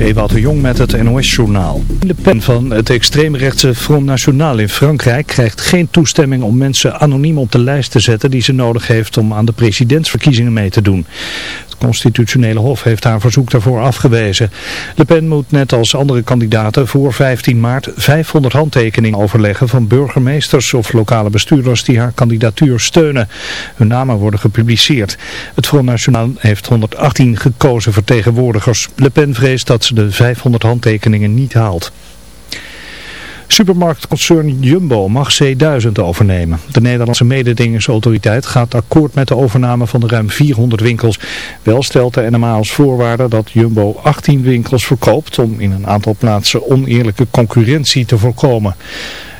Ewout de Jong met het NOS-journaal. Le Pen van het extreemrechtse Front National in Frankrijk krijgt geen toestemming om mensen anoniem op de lijst te zetten die ze nodig heeft om aan de presidentsverkiezingen mee te doen constitutionele hof heeft haar verzoek daarvoor afgewezen. Le Pen moet net als andere kandidaten voor 15 maart 500 handtekeningen overleggen van burgemeesters of lokale bestuurders die haar kandidatuur steunen. Hun namen worden gepubliceerd. Het Front National heeft 118 gekozen vertegenwoordigers. Le Pen vreest dat ze de 500 handtekeningen niet haalt. Supermarktconcern Jumbo mag C1000 overnemen. De Nederlandse mededingingsautoriteit gaat akkoord met de overname van de ruim 400 winkels. Wel stelt de NMA als voorwaarde dat Jumbo 18 winkels verkoopt om in een aantal plaatsen oneerlijke concurrentie te voorkomen.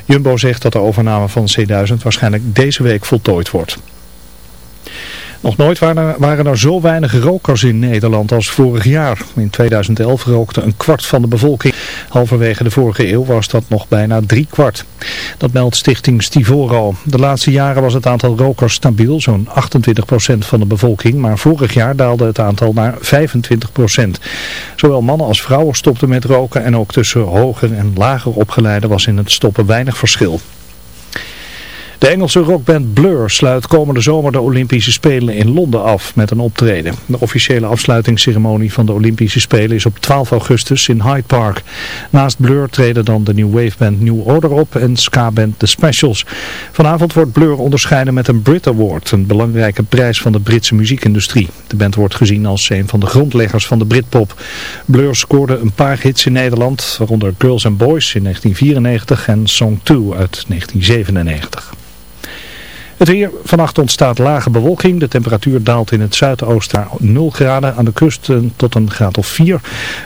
Jumbo zegt dat de overname van C1000 waarschijnlijk deze week voltooid wordt. Nog nooit waren, er zo weinig rokers in Nederland als vorig jaar. In 2011 rookte een kwart van de bevolking. Halverwege de vorige eeuw was dat nog bijna drie kwart. Dat meldt stichting Stivoro. De laatste jaren was het aantal rokers stabiel, zo'n 28% van de bevolking. Maar vorig jaar daalde het aantal naar 25%. Zowel mannen als vrouwen stopten met roken en ook tussen hoger en lager opgeleiden was in het stoppen weinig verschil. De Engelse rockband Blur sluit komende zomer de Olympische Spelen in Londen af met een optreden. De officiële afsluitingsceremonie van de Olympische Spelen is op 12 augustus in Hyde Park. Naast Blur treden dan de New Wave Band New Order op en ska-band The Specials. Vanavond wordt Blur onderscheiden met een Brit Award, een belangrijke prijs van de Britse muziekindustrie. De band wordt gezien als een van de grondleggers van de Britpop. Blur scoorde een paar hits in Nederland, waaronder Girls and Boys in 1994 en Song 2 uit 1997. Het weer, vannacht ontstaat lage bewolking. De temperatuur daalt in het zuidoosten naar 0 graden. Aan de kust eh, tot een graad of 4.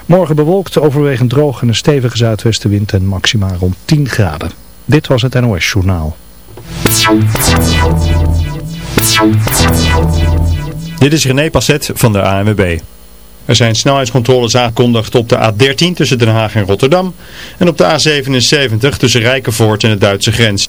Morgen bewolkt, overwegend droog en een stevige zuidwestenwind en maximaal rond 10 graden. Dit was het NOS Journaal. Dit is René Passet van de ANWB. Er zijn snelheidscontroles aangekondigd op de A13 tussen Den Haag en Rotterdam en op de A77 tussen Rijkenvoort en de Duitse grens.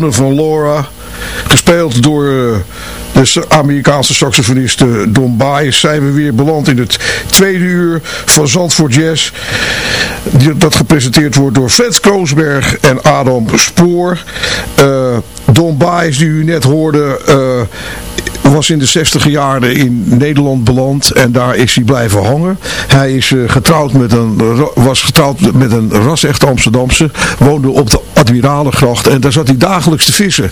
Van Laura, gespeeld door uh, de Amerikaanse saxofonist Don Baez, zijn we weer beland in het tweede uur van Zandvoort Jazz. Dat gepresenteerd wordt door Frans Kroosberg en Adam Spoor. Uh, Don Baez, die u net hoorde, was in de 60 jaren in Nederland beland en daar is hij blijven hangen. Hij is uh, getrouwd met een, was getrouwd met een ras-echt Amsterdamse, woonde op de Admiralengracht en daar zat hij dagelijks te vissen.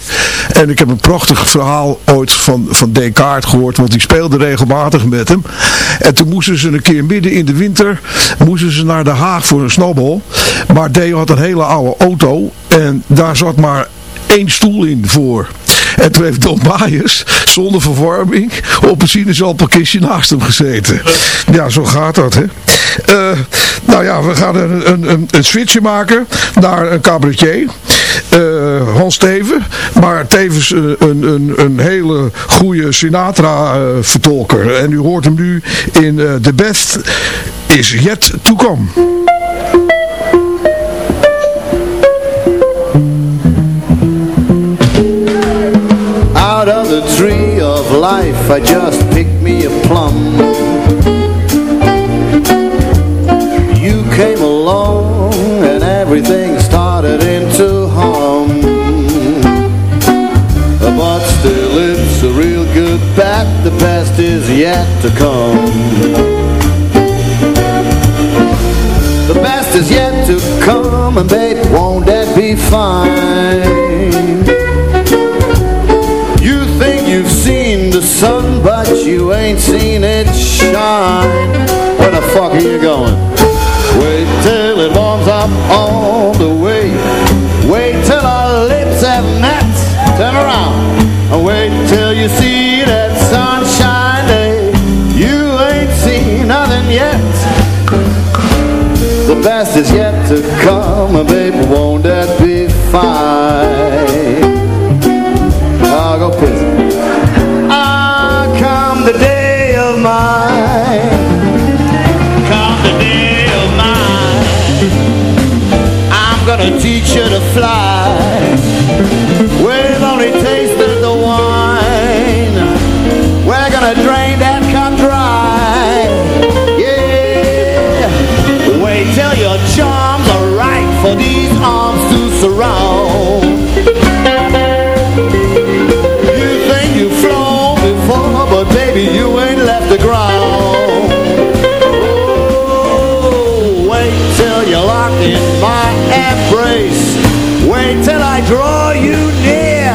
En ik heb een prachtig verhaal ooit van, van Descartes gehoord, want die speelde regelmatig met hem. En toen moesten ze een keer midden in de winter, moesten ze naar de Haag voor een snabbel. Maar Deo had een hele oude auto en daar zat maar één stoel in voor. En toen heeft Don Baaiers, zonder verwarming, op een sinaasappelkistje naast hem gezeten. Ja, zo gaat dat, hè. Uh, nou ja, we gaan een, een, een switchje maken naar een cabaretier. Uh, Hans Steven, maar tevens een, een, een hele goede Sinatra-vertolker. en u hoort hem nu in The Best Is Yet To Come. Life I just picked me a plum. You came along and everything started into hum But still it's a real good bet The best is yet to come. The best is yet to come And babe, won't that be fine sun, but you ain't seen it shine. Where the fuck are you going? Wait till it warms up all the way. Wait till our lips have met. Turn around and wait till you see that sunshine day. You ain't seen nothing yet. The best is yet to come, and baby, won't that be fine? Gonna teach you to fly. We've only tasted the wine. We're gonna drain I draw you near.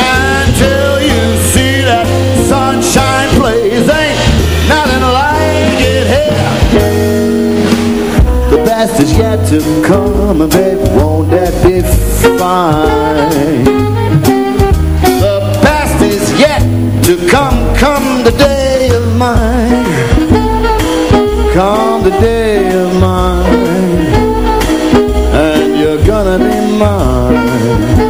Until you see that sunshine blaze. Ain't nothing like it here. The best is yet to come, and baby, won't that be fine? The best is yet to come, come the day of mine Come the day of mine And you're gonna be mine Thank you.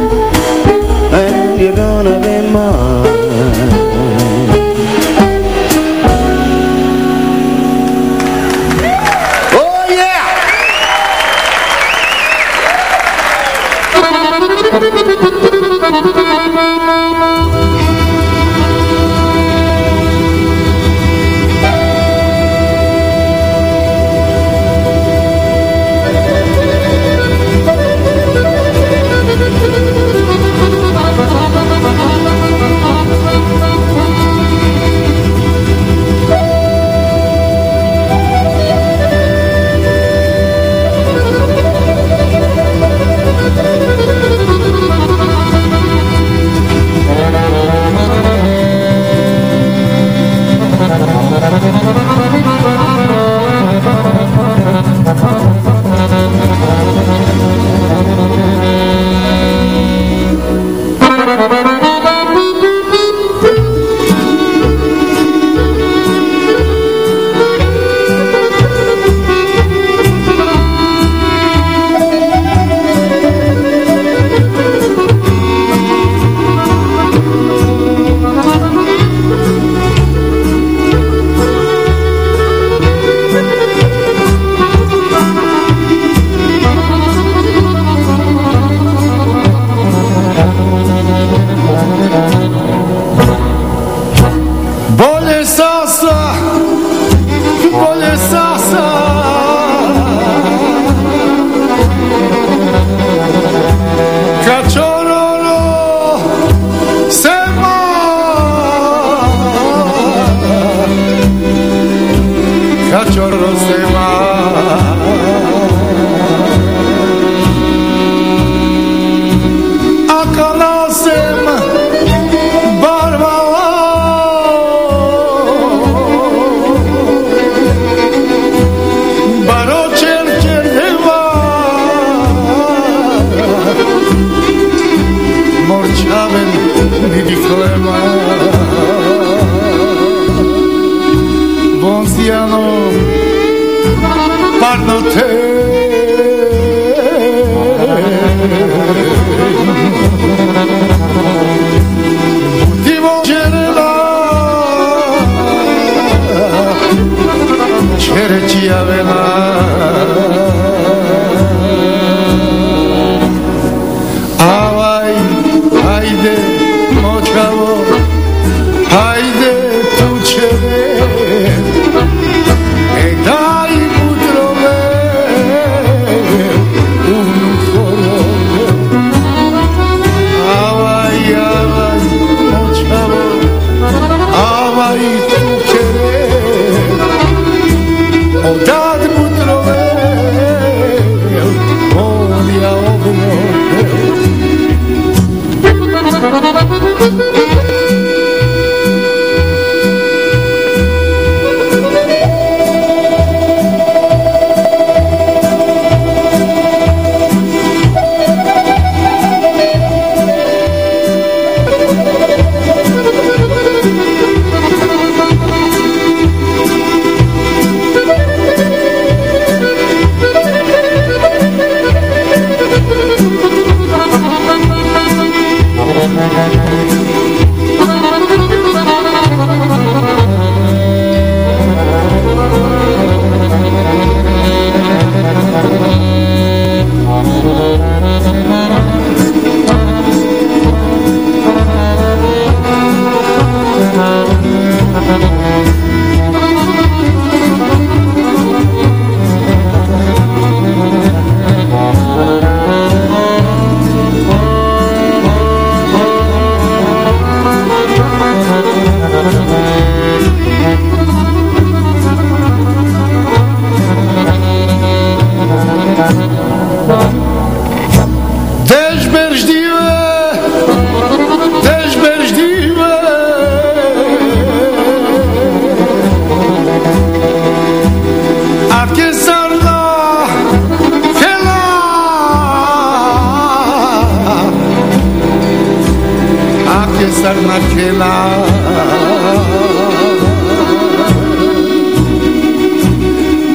sarna khela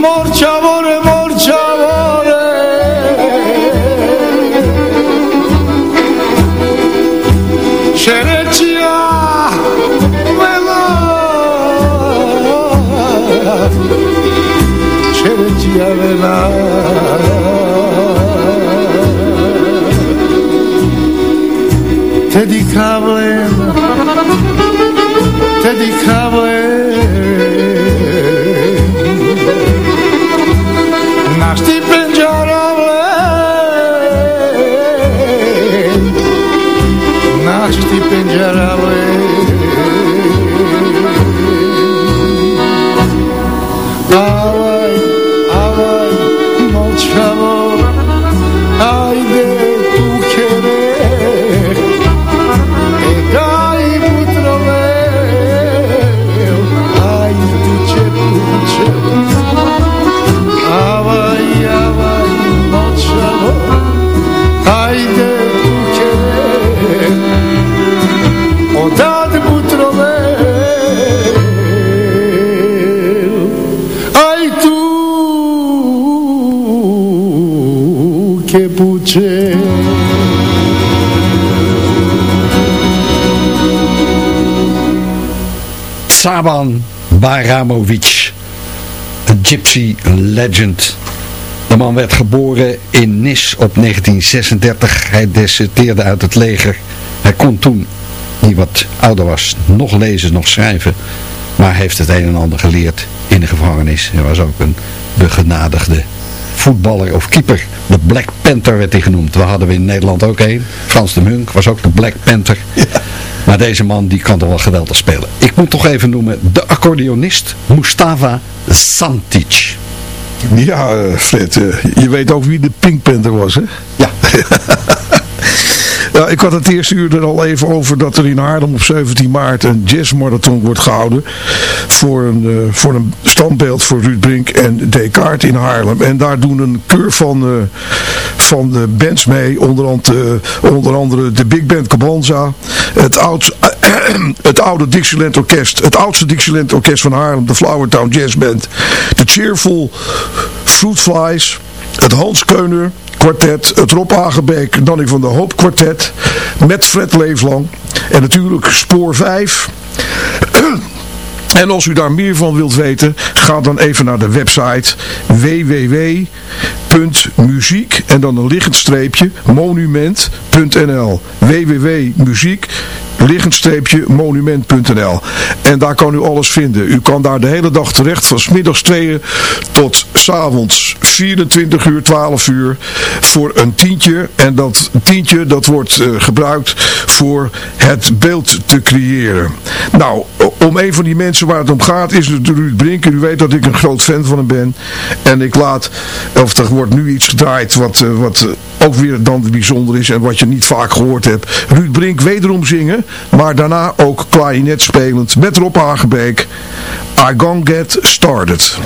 morchavore morchavore sheretia vela sheretia vela te dikam Nasz ty Baramovic, een gypsy legend. De man werd geboren in Nis op 1936. Hij deserteerde uit het leger. Hij kon toen, die wat ouder was, nog lezen, nog schrijven. Maar heeft het een en ander geleerd in de gevangenis. Hij was ook een begenadigde voetballer of keeper. De Black Panther werd hij genoemd. We hadden we in Nederland ook een. Frans de Munk was ook de Black Panther. Maar deze man die kan toch wel geweldig spelen. Ik moet toch even noemen de accordeonist Mustafa Santic. Ja, eh, Fred, eh, je weet ook wie de Pink Panther was, hè? Ja. Ja, ik had het eerste uur er al even over dat er in Haarlem op 17 maart een jazzmarathon wordt gehouden. Voor een, eh, voor een standbeeld voor Ruud Brink en Descartes in Haarlem. En daar doen een keur van, eh, van de bands mee. Onder, andere, onder andere de Big Band Cabanza. Het, oud, het oude Dixieland Orkest. Het oudste Dixieland Orkest van Haarlem. De Flowertown Jazz Band. De Cheerful Fruitflies. Het Hans Keuner kwartet, het Rob Hagebeek, Danny van der Hoop kwartet, met Fred Leeflang. En natuurlijk Spoor 5. En als u daar meer van wilt weten, ga dan even naar de website www.muziek en dan een liggend streepje monument.nl www.muziek monument.nl en daar kan u alles vinden. U kan daar de hele dag terecht van smiddags 2 tot s avonds 24 uur, 12 uur voor een tientje en dat tientje dat wordt uh, gebruikt voor het beeld te creëren. Nou, om een van die mensen waar het om gaat is Ruud Brink. U weet dat ik een groot fan van hem ben. En ik laat, of er wordt nu iets gedraaid wat, uh, wat uh, ook weer dan bijzonder is en wat je niet vaak gehoord hebt. Ruud Brink wederom zingen, maar daarna ook klarinet spelend met Rob Hagebeek. I Gonna Get Started.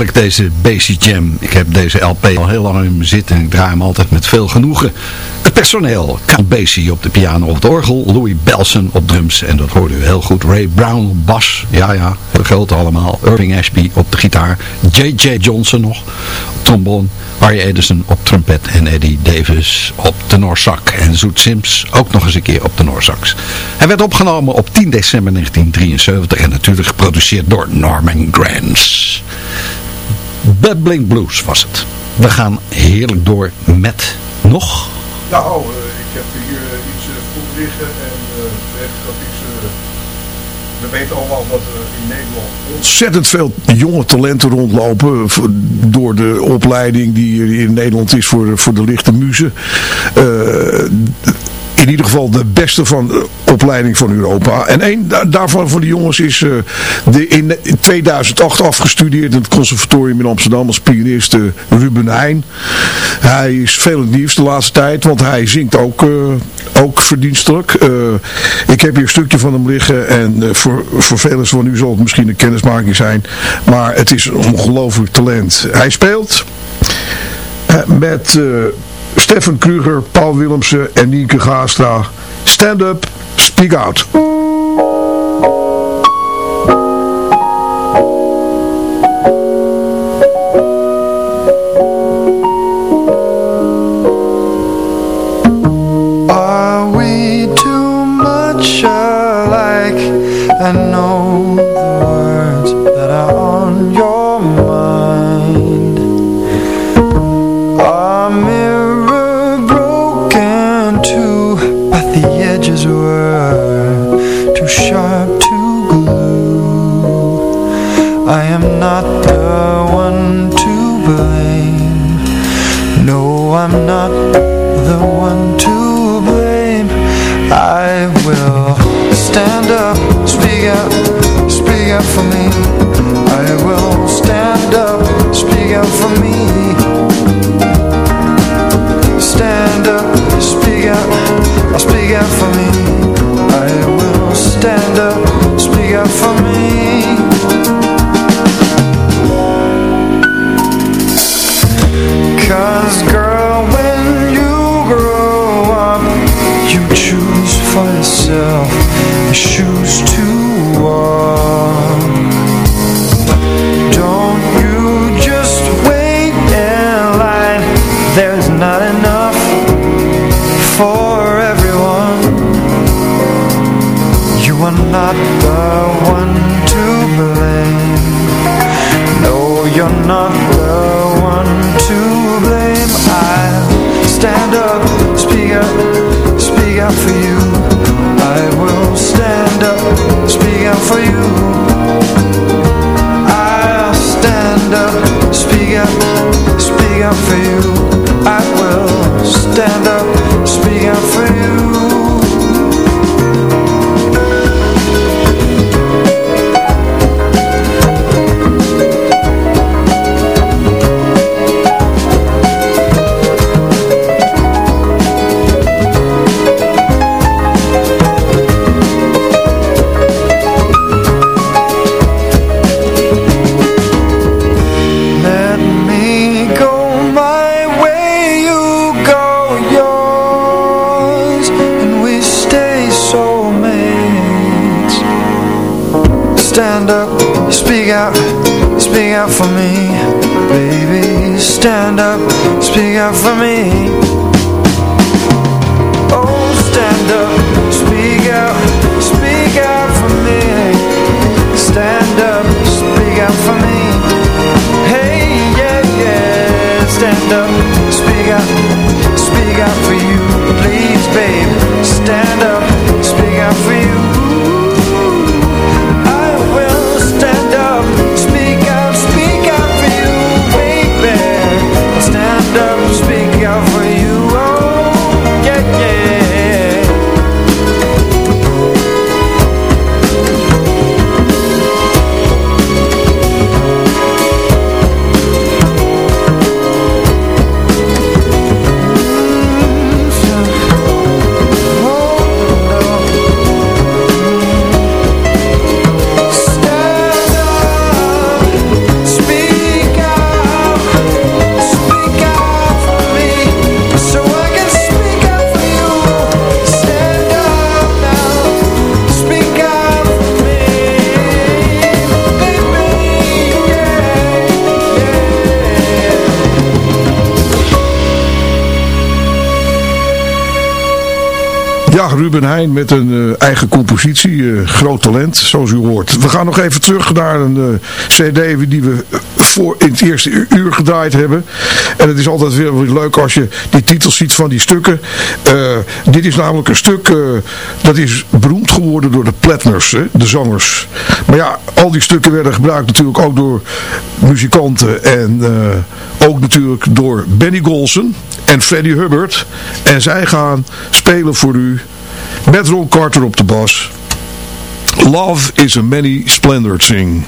Deze Basic Jam. Ik heb deze LP al heel lang in mijn zit en ik draai hem altijd met veel genoegen. Het personeel, Count Basie op de piano of het orgel, Louis Belson op drums en dat hoorde u heel goed. Ray Brown op bas, ja ja, heel groot allemaal. Irving Ashby op de gitaar, J.J. Johnson nog op trombone, Harry Edison op trompet en Eddie Davis op tenorsax. En Zoet Sims ook nog eens een keer op tenorsax. Hij werd opgenomen op 10 december 1973 en natuurlijk geproduceerd door Norman Granz. Bubbling Blues was het. We gaan heerlijk door met nog... Nou, uh, ik heb hier uh, iets uh, goed liggen en uh, dat is... we weten allemaal dat er in Nederland ontzettend veel jonge talenten rondlopen door de opleiding die in Nederland is voor, voor de lichte muzen in ieder geval de beste van de opleiding van Europa. En een daarvan van die jongens is uh, de in 2008 afgestudeerd in het conservatorium in Amsterdam als pianist Ruben Heijn. Hij is veel het nieuws de laatste tijd, want hij zingt ook, uh, ook verdienstelijk. ik heb hier een stukje van hem liggen en voor, voor velen van u zal het misschien een kennismaking zijn. Maar het is een ongelooflijk talent. Hij speelt met Stefan Kruger, Paul Willemsen en Nienke Gaastra. Stand up, speak out. Are we too much alike? I know Stand up, speak out, speak out for me, baby. Stand up, speak out for me. Oh, stand up, speak out, speak out for me. Stand up, speak out for me. Hey, yeah, yeah, stand up, speak out, speak out for you, please, babe. Stand up, speak out for you. Ruben Heijn met een eh, eigen compositie. eh, groot talent, zoals u hoort. We gaan nog even terug naar een eh, cd die we voor in het eerste uur gedraaid hebben. En het is altijd weer leuk als je die titels ziet van die stukken. Dit is namelijk een stuk dat is beroemd geworden door de Plattners, de zangers. Maar ja, al die stukken werden gebruikt natuurlijk ook door muzikanten en ook natuurlijk door Benny Golson en Freddie Hubbard. En zij gaan spelen voor u met Carter op de bas. Love is a many splendored thing.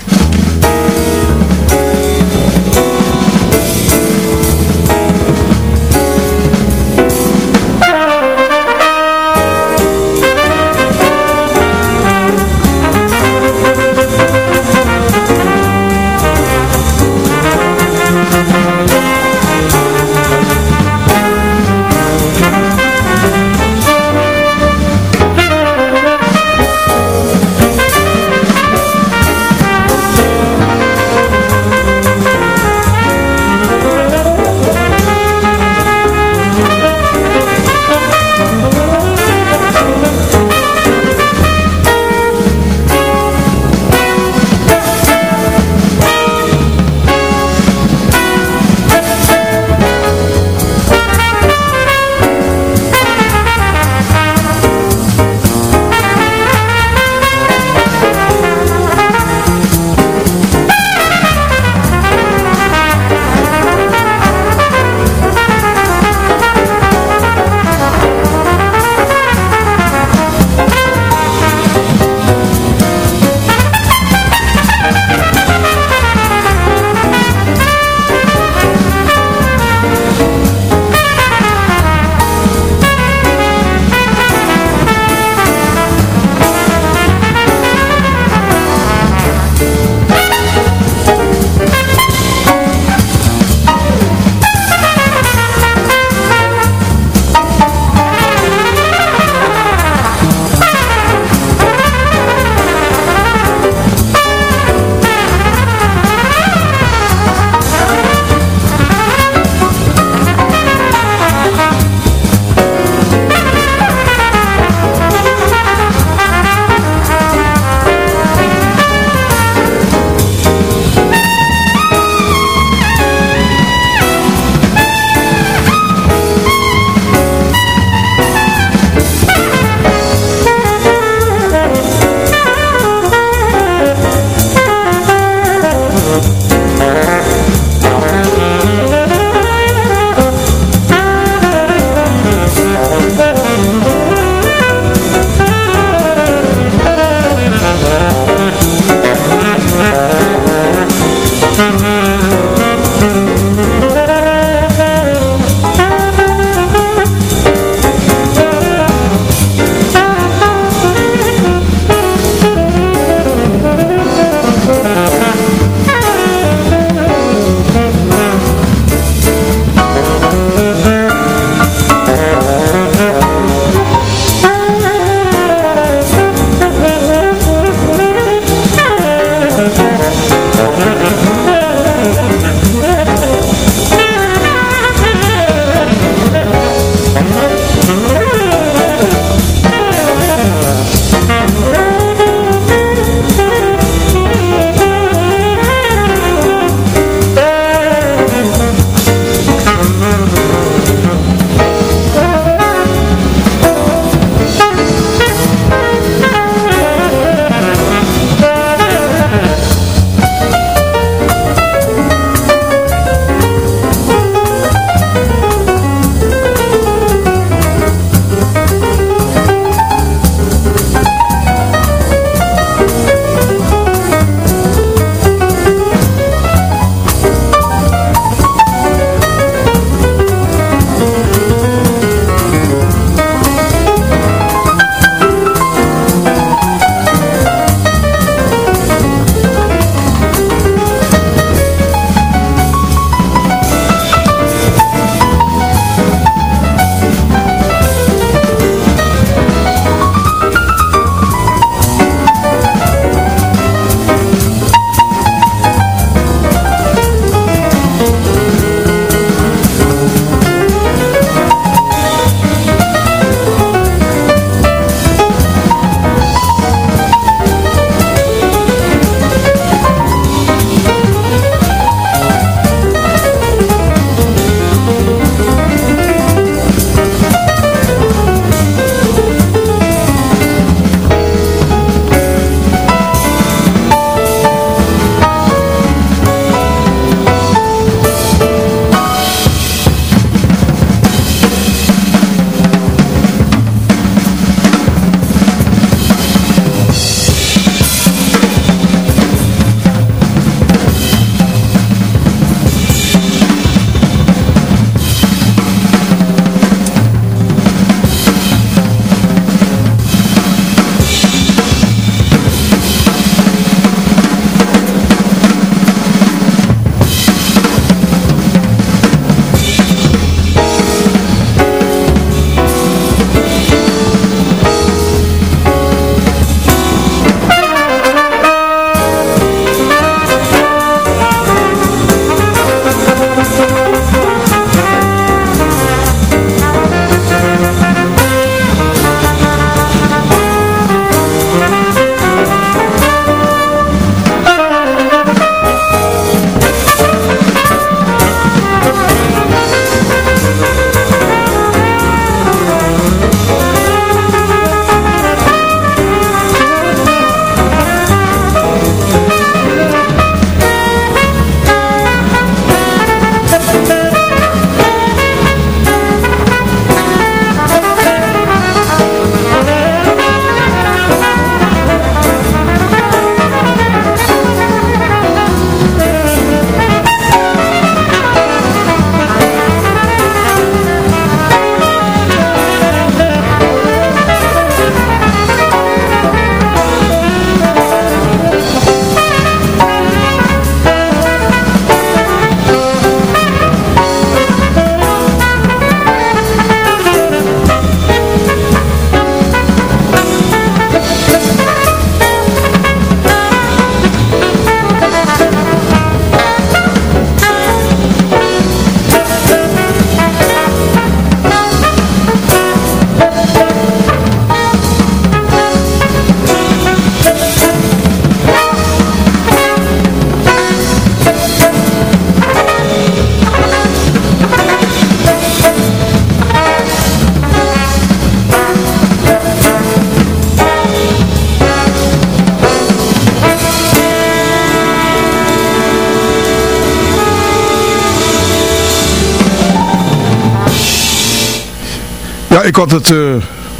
Ik had het uh,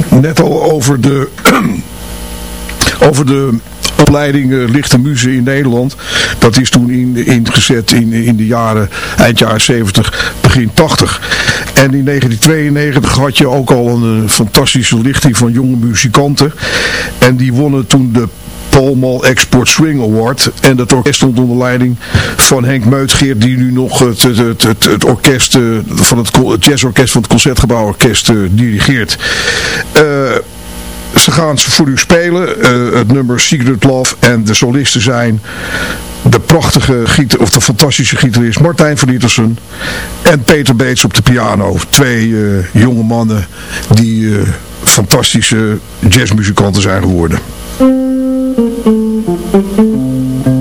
net al over de, over de opleiding uh, lichte muze in Nederland. Dat is toen in, ingezet in, in de jaren, eind jaren 70, begin 80. En in 1992 had je ook al een uh, fantastische lichting van jonge muzikanten. En die wonnen toen de Paul Mall Export Swing Award. En dat orkest stond onder leiding van Henk Meutgeer, die nu nog het, het, het, het orkest uh, van het, jazzorkest van het Concertgebouworkest uh, dirigeert. Uh, ze gaan voor u spelen. het nummer Secret Love. En de solisten zijn de prachtige gieter, of de fantastische gitarist Martijn van Dietersen en Peter Beets op de piano. Twee jonge mannen die fantastische jazzmuzikanten zijn geworden. Thank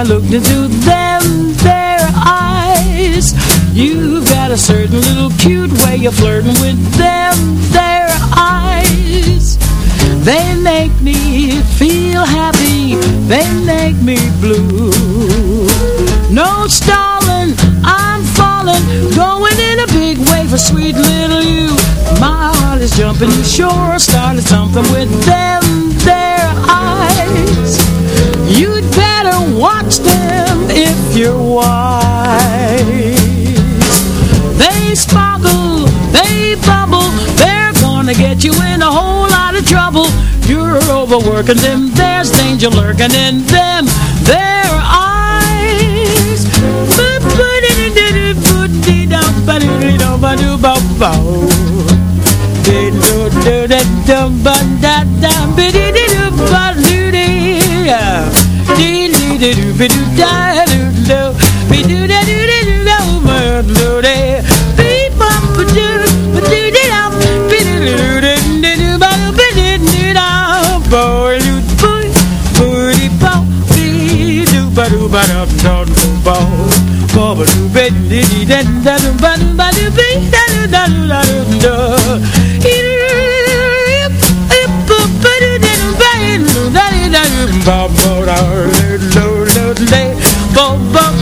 I looked into them, their eyes. You've got a certain little cute way of flirting with them, their eyes. They make me feel happy, they make me blue. No stalling, I'm falling, going in a big way for sweet little you. My heart is jumping, you sure started something with them, their eyes watch them if you're wise. They sparkle, they bubble. They're gonna get you in a whole lot of trouble. You're overworking them, there's danger lurking in them. Their eyes do do be do da do do be do da doo do doo do mer do be bum be do be do da da be do do doo do doo ba do be do do da bo do bo bo be do ba doo ba doo do do bo ba doo be do I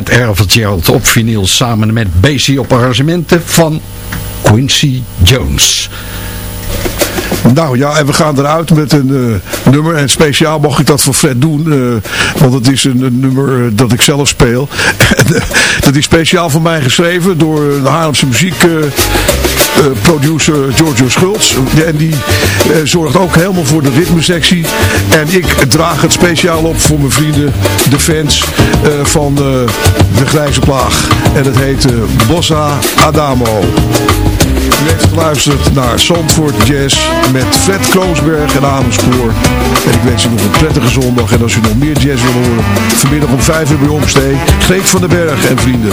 met Earl Gerald op vinyl samen met Basie op arrangementen van Quincy Jones. Nou ja, en we gaan eruit met een uh, nummer. En speciaal mag ik dat voor Fred doen. Uh, want het is een, nummer uh, dat ik zelf speel. dat is speciaal voor mij geschreven door de Haarlemse muziek... producer Giorgio Schultz. En die zorgt ook helemaal voor de ritmesectie. En ik draag het speciaal op voor mijn vrienden, de fans van de Grijze Plaag. En het heet Bossa Adamo. U heeft geluisterd naar Zandvoort Jazz met Fred Kroosberg en Amerspoor. En ik wens u nog een prettige zondag. En als u nog meer jazz wil horen, vanmiddag om 5 uur bij Omstee, Greet van den Berg en vrienden.